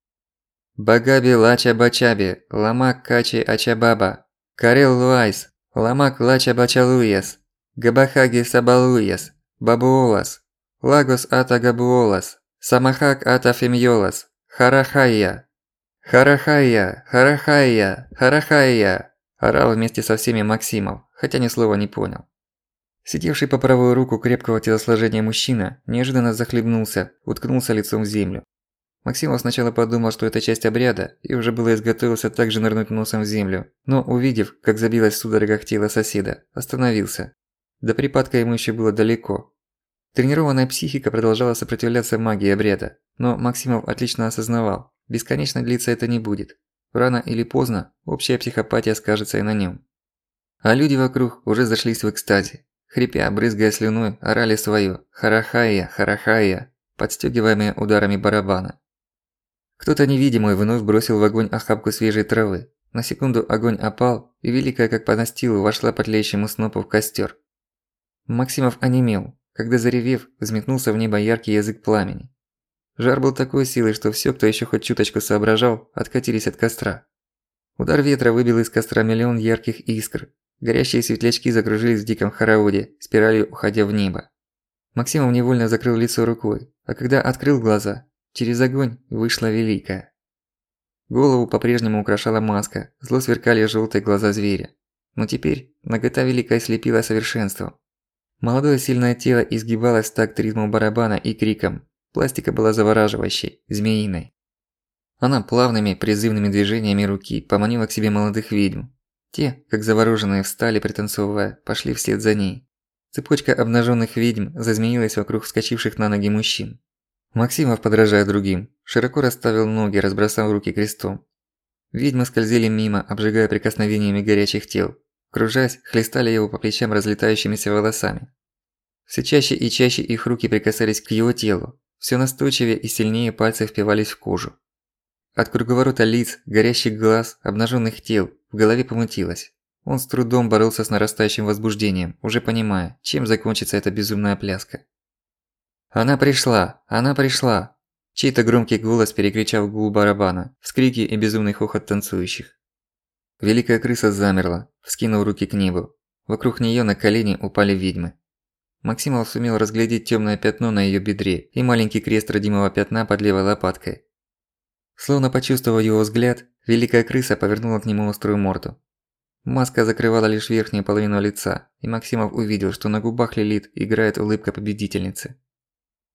«Багаби лача бачаби, ламак качи ачабаба, карел луайс, Ламак лача бачалуяс, Габахаги сабалуяс, Бабуолас, Лагос ата габуолас, Самахак ата фемьолас, Харахая, Харахая, Харахая, Харахая, орал вместе со всеми Максимов, хотя ни слова не понял. Сидевший по правую руку крепкого телосложения мужчина неожиданно захлебнулся, уткнулся лицом в землю. Максимов сначала подумал, что это часть обряда, и уже было изготовился также нырнуть носом в землю, но увидев, как забилось в судорогах тело соседа, остановился. До припадка ему еще было далеко. Тренированная психика продолжала сопротивляться магии обряда, но Максимов отлично осознавал, бесконечно длиться это не будет. Рано или поздно общая психопатия скажется и на нем. А люди вокруг уже зашлись в экстазе. Хрипя, брызгая слюной, орали своё «Харахая, харахая», подстёгиваемые ударами барабана. Кто-то невидимый вновь бросил в огонь охапку свежей травы. На секунду огонь опал, и великая как по настилу вошла по тлеющему снопу в костер. Максимов онемел, когда заревев, взметнулся в небо яркий язык пламени. Жар был такой силой, что все, кто еще хоть чуточку соображал, откатились от костра. Удар ветра выбил из костра миллион ярких искр. Горящие светлячки закружились в диком хороводе, спиралью уходя в небо. Максимов невольно закрыл лицо рукой, а когда открыл глаза, Через огонь вышла Великая. Голову по-прежнему украшала маска, зло сверкали желтые глаза зверя. Но теперь нагота Великая слепила совершенством. Молодое сильное тело изгибалось в такт барабана и криком. Пластика была завораживающей, змеиной. Она плавными, призывными движениями руки поманила к себе молодых ведьм. Те, как завороженные, встали, пританцовывая, пошли вслед за ней. Цепочка обнаженных ведьм зазмеилась вокруг вскочивших на ноги мужчин. Максимов, подражая другим, широко расставил ноги, разбросав руки крестом. Ведьмы скользили мимо, обжигая прикосновениями горячих тел. кружась, хлестали его по плечам разлетающимися волосами. Все чаще и чаще их руки прикасались к его телу, все настойчивее и сильнее пальцы впивались в кожу. От круговорота лиц, горящих глаз, обнаженных тел в голове помутилось. Он с трудом боролся с нарастающим возбуждением, уже понимая, чем закончится эта безумная пляска. «Она пришла! Она пришла!» Чей-то громкий голос перекричал гул барабана, вскрики и безумный хохот танцующих. Великая крыса замерла, вскинув руки к небу. Вокруг неё на колени упали ведьмы. Максимов сумел разглядеть тёмное пятно на её бедре и маленький крест родимого пятна под левой лопаткой. Словно почувствовав его взгляд, великая крыса повернула к нему острую морду. Маска закрывала лишь верхнюю половину лица, и Максимов увидел, что на губах Лилит играет улыбка победительницы.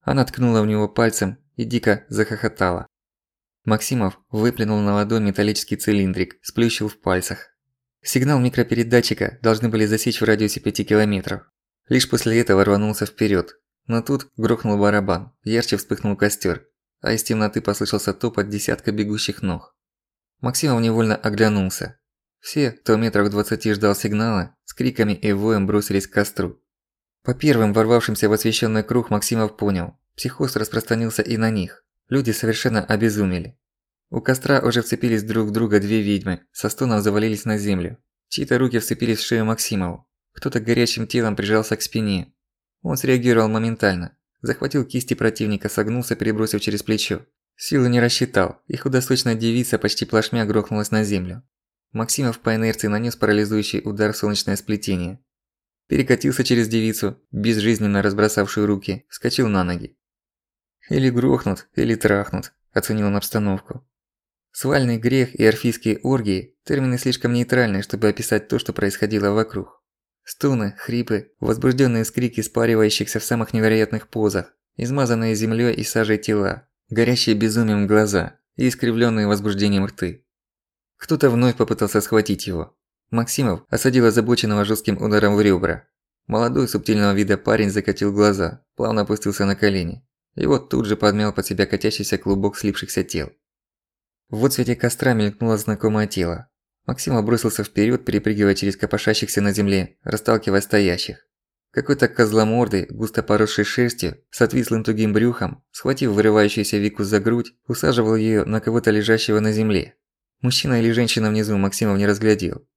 Она ткнула в него пальцем и дико захохотала. Максимов выплюнул на ладонь металлический цилиндрик, сплющил в пальцах. Сигнал микропередатчика должны были засечь в радиусе 5 километров. Лишь после этого рванулся вперед. Но тут грохнул барабан, ярче вспыхнул костер, а из темноты послышался топот десятка бегущих ног. Максимов невольно оглянулся. Все, кто метрах двадцати ждал сигнала, с криками и воем бросились к костру. По первым ворвавшимся в освещенный круг Максимов понял, психоз распространился и на них. Люди совершенно обезумели. У костра уже вцепились друг в друга две ведьмы, со стоном завалились на землю. Чьи-то руки вцепились в шею Максимову. Кто-то горячим телом прижался к спине. Он среагировал моментально. Захватил кисти противника, согнулся, перебросив через плечо. Силы не рассчитал, и худосочная девица почти плашмя грохнулась на землю. Максимов по инерции нанес парализующий удар в солнечное сплетение. Перекатился через девицу, безжизненно разбросавшую руки, вскочил на ноги. Или грохнут, или трахнут, оценил он обстановку. Свальный грех и орфийские оргии – термины слишком нейтральные, чтобы описать то, что происходило вокруг. Стоны, хрипы, возбужденные скрики спаривающихся в самых невероятных позах, измазанные землей и сажей тела, горящие безумием глаза и искривленные возбуждением рты. Кто-то вновь попытался схватить его. Максимов осадил озабоченного жестким ударом в ребра. Молодой субтильного вида парень закатил глаза, плавно опустился на колени. И вот тут же подмял под себя катящийся клубок слипшихся тел. В отсвете костра мелькнуло знакомое тело. Максим бросился вперед, перепрыгивая через копошащихся на земле, расталкивая стоящих. Какой-то козломордый, густо поросший шерстью, с отвислым тугим брюхом, схватив вырывающуюся Вику за грудь, усаживал её на кого-то лежащего на земле. Мужчина или женщина внизу Максимов не разглядел.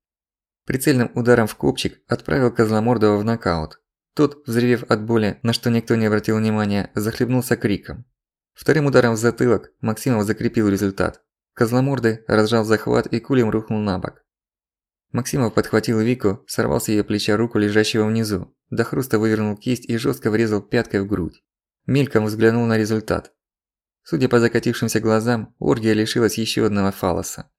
Прицельным ударом в копчик отправил козломордого в нокаут. Тот, взревев от боли, на что никто не обратил внимания, захлебнулся криком. Вторым ударом в затылок Максимов закрепил результат. Козломордый разжал захват и кулем рухнул на бок. Максимов подхватил Вику, сорвал с её плеча руку лежащего внизу, до хруста вывернул кисть и жестко врезал пяткой в грудь. Мельком взглянул на результат. Судя по закатившимся глазам, оргия лишилась ещё одного фалоса.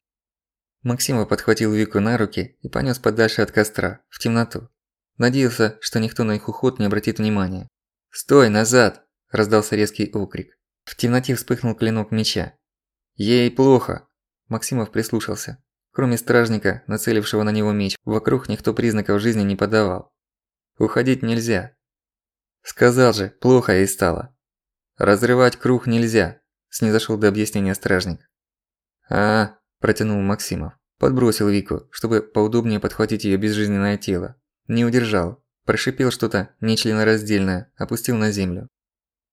Максимов подхватил Вику на руки и понёс подальше от костра, в темноту. Надеялся, что никто на их уход не обратит внимания. «Стой, назад!» – раздался резкий окрик. В темноте вспыхнул клинок меча. «Ей плохо!» Максимов прислушался. Кроме стражника, нацелившего на него меч, вокруг никто признаков жизни не подавал. Уходить нельзя. Сказал же, плохо ей стало. Разрывать круг нельзя, снизошёл до объяснения стражник. А, протянул Максимов. Подбросил Вику, чтобы поудобнее подхватить её безжизненное тело. Не удержал. Прошипел что-то нечленораздельное, опустил на землю.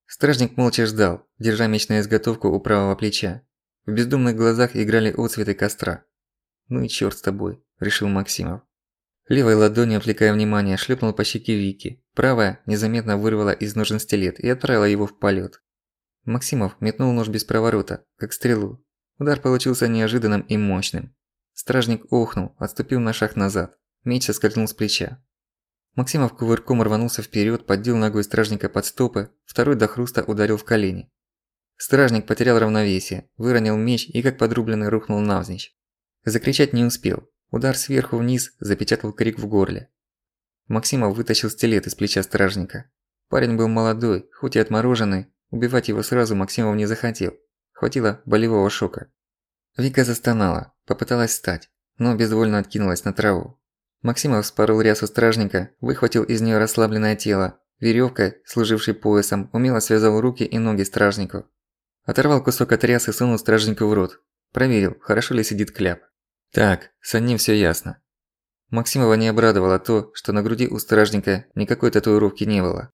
Стражник молча ждал, держа меч на изготовку у правого плеча. В бездумных глазах играли отцветы костра. «Ну и чёрт с тобой», – решил Максимов. Левой ладонью, отвлекая внимание, шлепнул по щеке Вики. Правая незаметно вырвала из ножен стилет и отправила его в полет. Максимов метнул нож без проворота, как стрелу. Удар получился неожиданным и мощным. Стражник охнул, отступил на шаг назад. Меч соскользнул с плеча. Максимов кувырком рванулся вперед, поддел ногой стражника под стопы, второй до хруста ударил в колени. Стражник потерял равновесие, выронил меч и как подрубленный рухнул навзничь. Закричать не успел. Удар сверху вниз запечатал крик в горле. Максимов вытащил стилет из плеча стражника. Парень был молодой, хоть и отмороженный, убивать его сразу Максимов не захотел. Хватило болевого шока. Вика застонала, попыталась встать, но безвольно откинулась на траву. Максимов спорол рясу стражника, выхватил из неё расслабленное тело, верёвкой, служившей поясом, умело связал руки и ноги стражнику. Оторвал кусок от рясы и сунул стражнику в рот. Проверил, хорошо ли сидит кляп. Так, с одним всё ясно. Максимова не обрадовало то, что на груди у стражника никакой татуировки не было.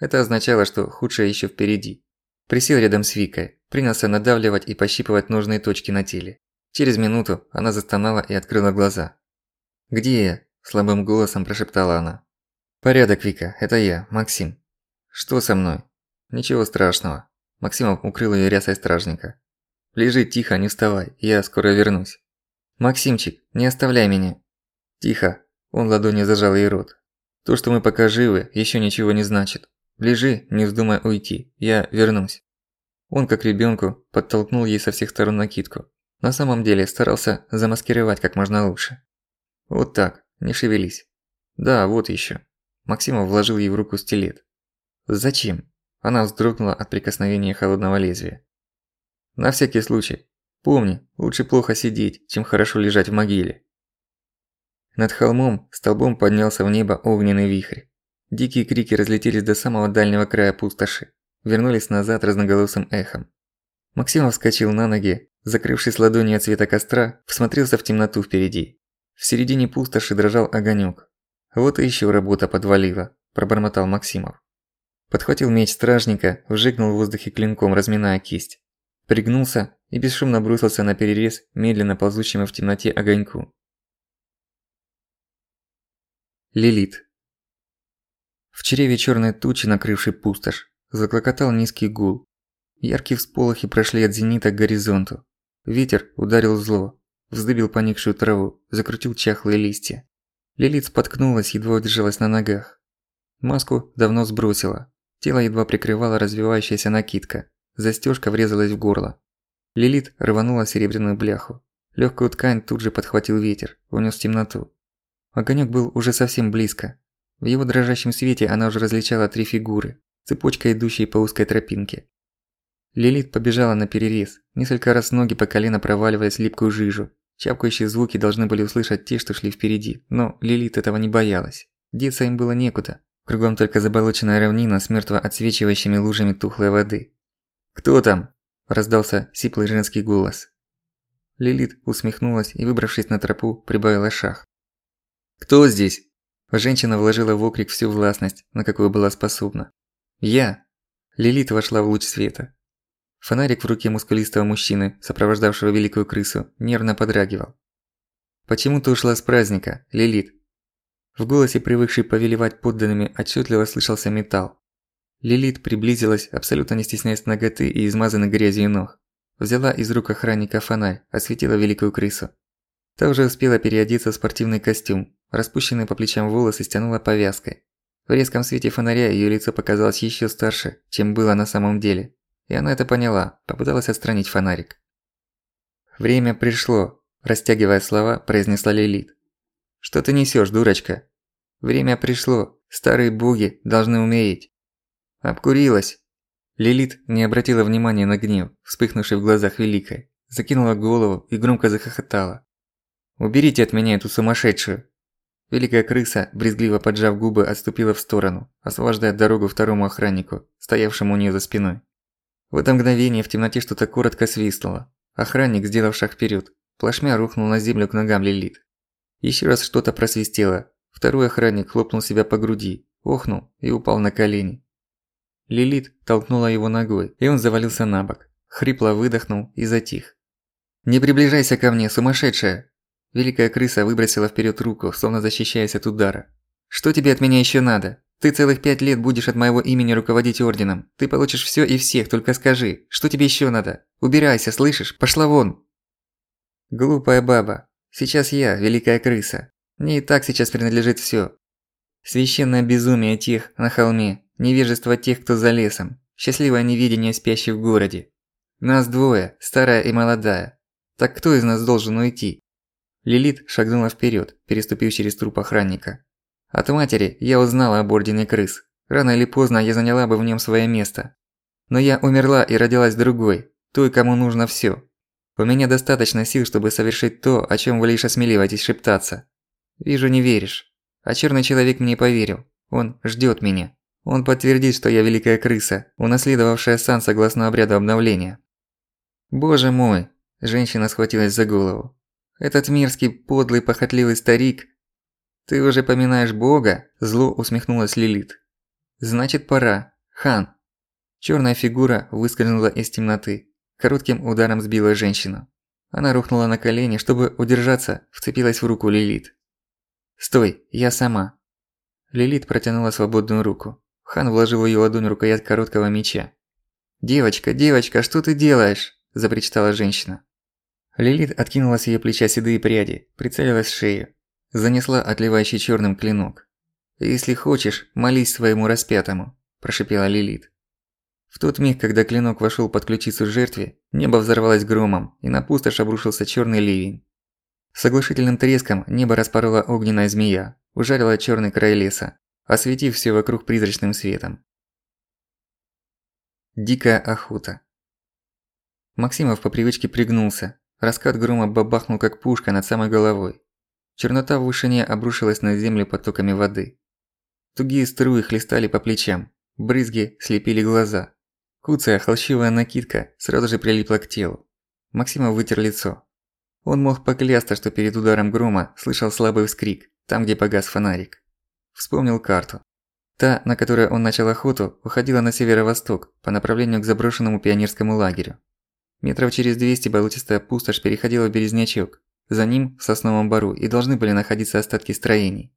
Это означало, что худшее еще впереди. Присел рядом с Викой, принялся надавливать и пощипывать нужные точки на теле. Через минуту она застонала и открыла глаза. «Где я?» – слабым голосом прошептала она. «Порядок, Вика, это я, Максим». «Что со мной?» «Ничего страшного». Максимов укрыл её рясой стражника. «Лежи тихо, не вставай, я скоро вернусь». «Максимчик, не оставляй меня». «Тихо». Он ладонью зажал ей рот. «То, что мы пока живы, ещё ничего не значит. Лежи, не вздумай уйти, я вернусь». Он, как ребёнку, подтолкнул ей со всех сторон накидку. На самом деле старался замаскировать как можно лучше. «Вот так, не шевелись». «Да, вот ещё». Максимов вложил ей в руку стилет. «Зачем?» Она вздрогнула от прикосновения холодного лезвия. «На всякий случай. Помни, лучше плохо сидеть, чем хорошо лежать в могиле». Над холмом столбом поднялся в небо огненный вихрь. Дикие крики разлетелись до самого дальнего края пустоши, вернулись назад разноголосым эхом. Максимов вскочил на ноги, закрывшись ладонью от цвета костра, всмотрелся в темноту впереди. В середине пустоши дрожал огонёк. Вот и ещё работа подвалила, пробормотал Максимов. Подхватил меч стражника, вжикнул в воздухе клинком, разминая кисть. Пригнулся и бесшумно бросился на перерез медленно ползущему в темноте огоньку. Лилит. В чреве чёрной тучи, накрывшей пустошь, заклокотал низкий гул. Яркие всполохи прошли от зенита к горизонту. Ветер ударил зло, вздыбил поникшую траву, закрутил чахлые листья. Лилит споткнулась, едва удержалась на ногах. Маску давно сбросила, Тело едва прикрывала развивающаяся накидка. Застёжка врезалась в горло. Лилит рванула серебряную бляху. Лёгкую ткань тут же подхватил ветер, унес в темноту. Огонёк был уже совсем близко. В его дрожащем свете она уже различала три фигуры, цепочка идущей по узкой тропинке. Лилит побежала на перерез. Несколько раз ноги по колено проваливаясь в липкую жижу. Чавкающие звуки должны были услышать те, что шли впереди, но Лилит этого не боялась. Деться им было некуда. Кругом только заболоченная равнина с мертво отсвечивающими лужами тухлой воды. «Кто там?» – раздался сиплый женский голос. Лилит усмехнулась и, выбравшись на тропу, прибавила шаг. «Кто здесь?» Женщина вложила в окрик всю властность, на какую была способна. «Я!» Лилит вошла в луч света. Фонарик в руке мускулистого мужчины, сопровождавшего великую крысу, нервно подрагивал. «Почему ты ушла с праздника, Лилит?» В голосе, привыкшей повелевать подданными, отчетливо слышался металл. Лилит приблизилась, абсолютно не стесняясь ноготы и измазанных грязью ног. Взяла из рук охранника фонарь, осветила великую крысу. Та уже успела переодеться в спортивный костюм, распущенные по плечам волосы стянула повязкой. В резком свете фонаря её лицо показалось ещё старше, чем было на самом деле. И она это поняла, попыталась отстранить фонарик. «Время пришло», – растягивая слова, произнесла Лилит. Что ты несёшь, дурочка? Время пришло. Старые боги должны умереть. Обкурилась. Лилит не обратила внимания на гнев, вспыхнувший в глазах Великой. Закинула голову и громко захохотала. «Уберите от меня эту сумасшедшую!» Великая крыса, брезгливо поджав губы, отступила в сторону, освобождая дорогу второму охраннику, стоявшему у неё за спиной. В это мгновение в темноте что-то коротко свистнуло. Охранник, сделав шаг вперёд, плашмя рухнул на землю к ногам Лилит. Еще раз что-то просвистело. Второй охранник хлопнул себя по груди, охнул и упал на колени. Лилит толкнула его ногой, и он завалился на бок. Хрипло выдохнул и затих. «Не приближайся ко мне, сумасшедшая!» Великая крыса выбросила вперед руку, словно защищаясь от удара. «Что тебе от меня еще надо? Ты целых пять лет будешь от моего имени руководить орденом. Ты получишь все и всех, только скажи, что тебе еще надо? Убирайся, слышишь? Пошла вон!» Глупая баба, Сейчас я, великая крыса. Мне и так сейчас принадлежит всё. Священное безумие тех на холме, невежество тех, кто за лесом, счастливое невидение спящих в городе. Нас двое, старая и молодая. Так кто из нас должен уйти? Лилит шагнула вперёд, переступив через труп охранника. От матери я узнала об Ордене Крыс. Рано или поздно я заняла бы в нём свое место. Но я умерла и родилась другой, той, кому нужно всё. У меня достаточно сил, чтобы совершить то, о чем вы лишь осмеливаетесь шептаться. Вижу, не веришь. А черный человек мне поверил. Он ждет меня. Он подтвердит, что я великая крыса, унаследовавшая сан согласно обряду обновления. Боже мой, женщина схватилась за голову. Этот мерзкий, подлый, похотливый старик «Ты уже поминаешь Бога?» – зло усмехнулась Лилит. «Значит, пора. Хан». Черная фигура выскользнула из темноты. Коротким ударом сбила женщину. Она рухнула на колени, чтобы удержаться, вцепилась в руку Лилит. «Стой, я сама». Лилит протянула свободную руку. Хан вложил в её ладонь рукоять короткого меча. «Девочка, девочка, что ты делаешь?» – запричитала женщина. Лилит откинула с её плеча седые пряди, прицелилась в шею. Занесла отливающий чёрным клинок. «Если хочешь, молись своему распятому», – прошипела Лилит. В тот миг, когда клинок вошёл под ключицу жертве, небо взорвалось громом, и на пустошь обрушился чёрный ливень. С оглушительным треском небо распорола огненная змея, ужарила чёрный край леса, осветив всё вокруг призрачным светом. Дикая охота. Максимов по привычке пригнулся. Раскат грома бабахнул как пушка над самой головой. Чернота в вышине обрушилась на землю потоками воды. Тугие струи хлестали по плечам, брызги слепили глаза. Куцая холщивая накидка сразу же прилипла к телу. Максимов вытер лицо. Он мог поклясться, что перед ударом грома слышал слабый вскрик, там где погас фонарик. Вспомнил карту. Та, на которой он начал охоту, уходила на северо-восток, по направлению к заброшенному пионерскому лагерю. Метров через 200 болотистая пустошь переходила в Березнячок. За ним, в Сосновом Бару, и должны были находиться остатки строений.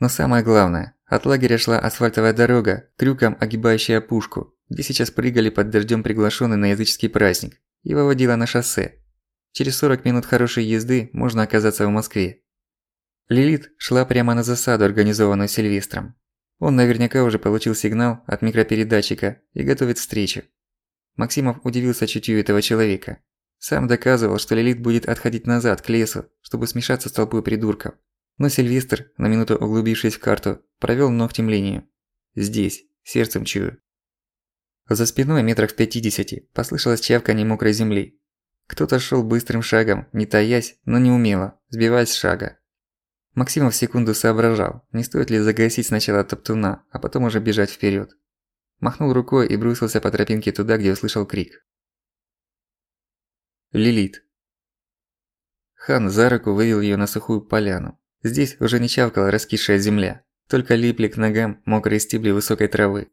Но самое главное, от лагеря шла асфальтовая дорога, крюком огибающая опушку, где сейчас прыгали под дождём приглашенный на языческий праздник, и выводила на шоссе. Через 40 минут хорошей езды можно оказаться в Москве. Лилит шла прямо на засаду, организованную Сильвестром. Он наверняка уже получил сигнал от микропередатчика и готовит встречу. Максимов удивился чутью этого человека. Сам доказывал, что Лилит будет отходить назад, к лесу, чтобы смешаться с толпой придурков. Но Сильвестр, на минуту углубившись в карту, провёл ногтем линию. Здесь, сердцем чую. За спиной метрах в пятидесяти послышалось чавканье мокрой земли. Кто-то шёл быстрым шагом, не таясь, но не умело, сбиваясь с шага. Максимов секунду соображал, не стоит ли загасить сначала топтуна, а потом уже бежать вперед. Махнул рукой и бросился по тропинке туда, где услышал крик. Лилит. Хан за руку вывел её на сухую поляну. Здесь уже не чавкала раскисшая земля, только липли к ногам мокрые стебли высокой травы.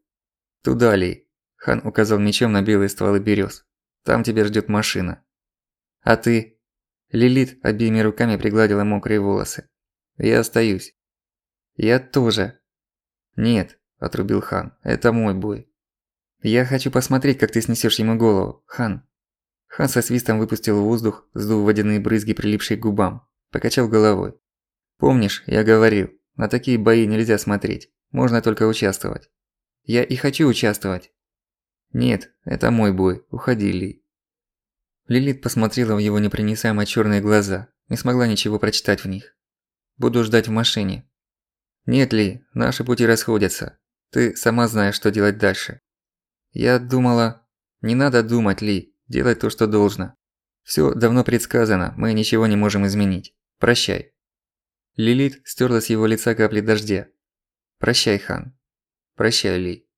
«Туда, Ли!» – Хан указал мечом на белые стволы берез. «Там тебя ждёт машина». «А ты?» Лилит обеими руками пригладила мокрые волосы. Я остаюсь. Я тоже. Нет, отрубил хан. Это мой бой. Я хочу посмотреть, как ты снесешь ему голову, хан. Хан со свистом выпустил воздух, сдув водяные брызги, прилипшие к губам. Покачал головой. Помнишь, я говорил, на такие бои нельзя смотреть. Можно только участвовать. Я и хочу участвовать. Нет, это мой бой. Уходи, Ли. Лилит посмотрела в его непроницаемо чёрные глаза, не смогла ничего прочитать в них. Буду ждать в машине. Нет ли, наши пути расходятся. Ты сама знаешь, что делать дальше. Я думала... Не надо думать, Ли, делать то, что должно. Всё давно предсказано, мы ничего не можем изменить. Прощай. Лилит стёрла с его лица капли дождя. Прощай, Хан. Прощай, Ли.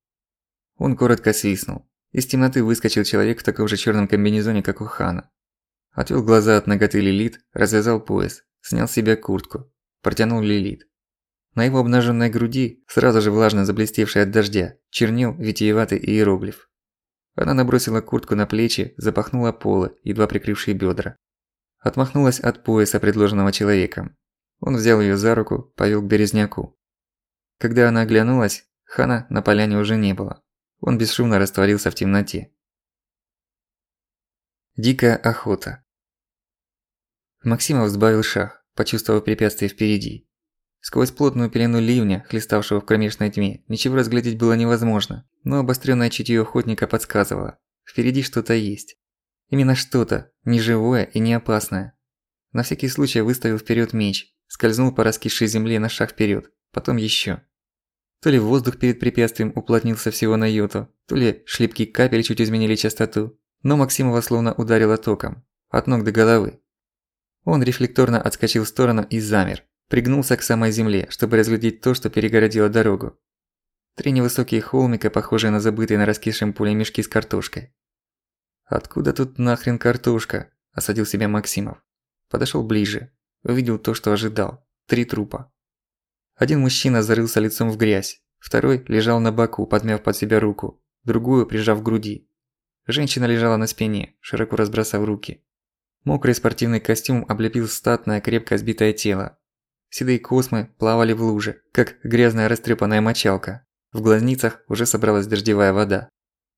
Он коротко свистнул. Из темноты выскочил человек в таком же чёрном комбинезоне, как у Хана. Отвёл глаза от ноготы Лилит, развязал пояс, снял с себя куртку протянул Лилит. На его обнаженной груди, сразу же влажно заблестевшей от дождя, чернел витиеватый иероглиф. Она набросила куртку на плечи, запахнула полы, едва прикрывшие бедра. Отмахнулась от пояса, предложенного человеком. Он взял ее за руку, повел к березняку. Когда она оглянулась, Хана на поляне уже не было. Он бесшумно растворился в темноте. Дикая охота. Максимов сбавил шаг почувствовав препятствие впереди. Сквозь плотную пелену ливня, хлеставшего в кромешной тьме, ничего разглядеть было невозможно, но обострённое чутье охотника подсказывало. Впереди что-то есть. Именно что-то, неживое и не опасное. На всякий случай выставил вперед меч, скользнул по раскисшей земле на шаг вперед, потом еще. То ли воздух перед препятствием уплотнился всего на йоту, то ли шлепки капель чуть изменили частоту, но Максимова словно ударило током, от ног до головы. Он рефлекторно отскочил в сторону и замер. Пригнулся к самой земле, чтобы разглядеть то, что перегородило дорогу. Три невысокие холмика, похожие на забытые на раскисшем поле мешки с картошкой. «Откуда тут нахрен картошка?» – осадил себя Максимов. Подошёл ближе. Увидел то, что ожидал. Три трупа. Один мужчина зарылся лицом в грязь, второй лежал на боку, подмяв под себя руку, другую прижав к груди. Женщина лежала на спине, широко разбросав руки. Мокрый спортивный костюм облепил статное, крепко сбитое тело. Седые космы плавали в луже, как грязная растрепанная мочалка. В глазницах уже собралась дождевая вода.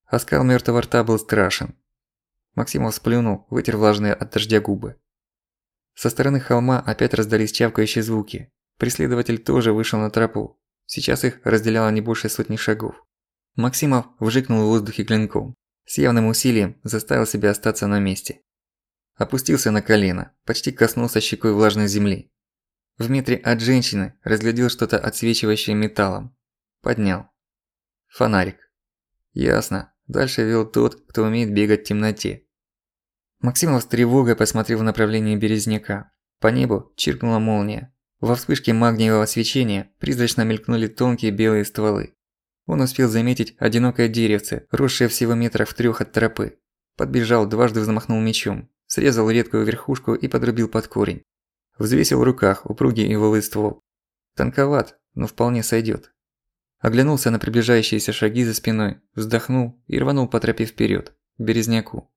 Оскал мертвого рта был страшен. Максимов сплюнул, вытер влажные от дождя губы. Со стороны холма опять раздались чавкающие звуки. Преследователь тоже вышел на тропу. Сейчас их разделяло не больше сотни шагов. Максимов вжикнул в воздухе клинком. С явным усилием заставил себя остаться на месте. Опустился на колено, почти коснулся щекой влажной земли. В метре от женщины разглядел что-то отсвечивающее металлом. Поднял. Фонарик. Ясно. Дальше вел тот, кто умеет бегать в темноте. Максимов с тревогой посмотрел в направлении Березняка. По небу чиркнула молния. Во вспышке магниевого свечения призрачно мелькнули тонкие белые стволы. Он успел заметить одинокое деревце, росшее всего метров в трёх от тропы. Подбежал, дважды взмахнул мечом, срезал редкую верхушку и подрубил под корень. Взвесил в руках упругий ивовый ствол. Тонковат, но вполне сойдёт. Оглянулся на приближающиеся шаги за спиной, вздохнул и рванул по тропе вперёд, к березняку.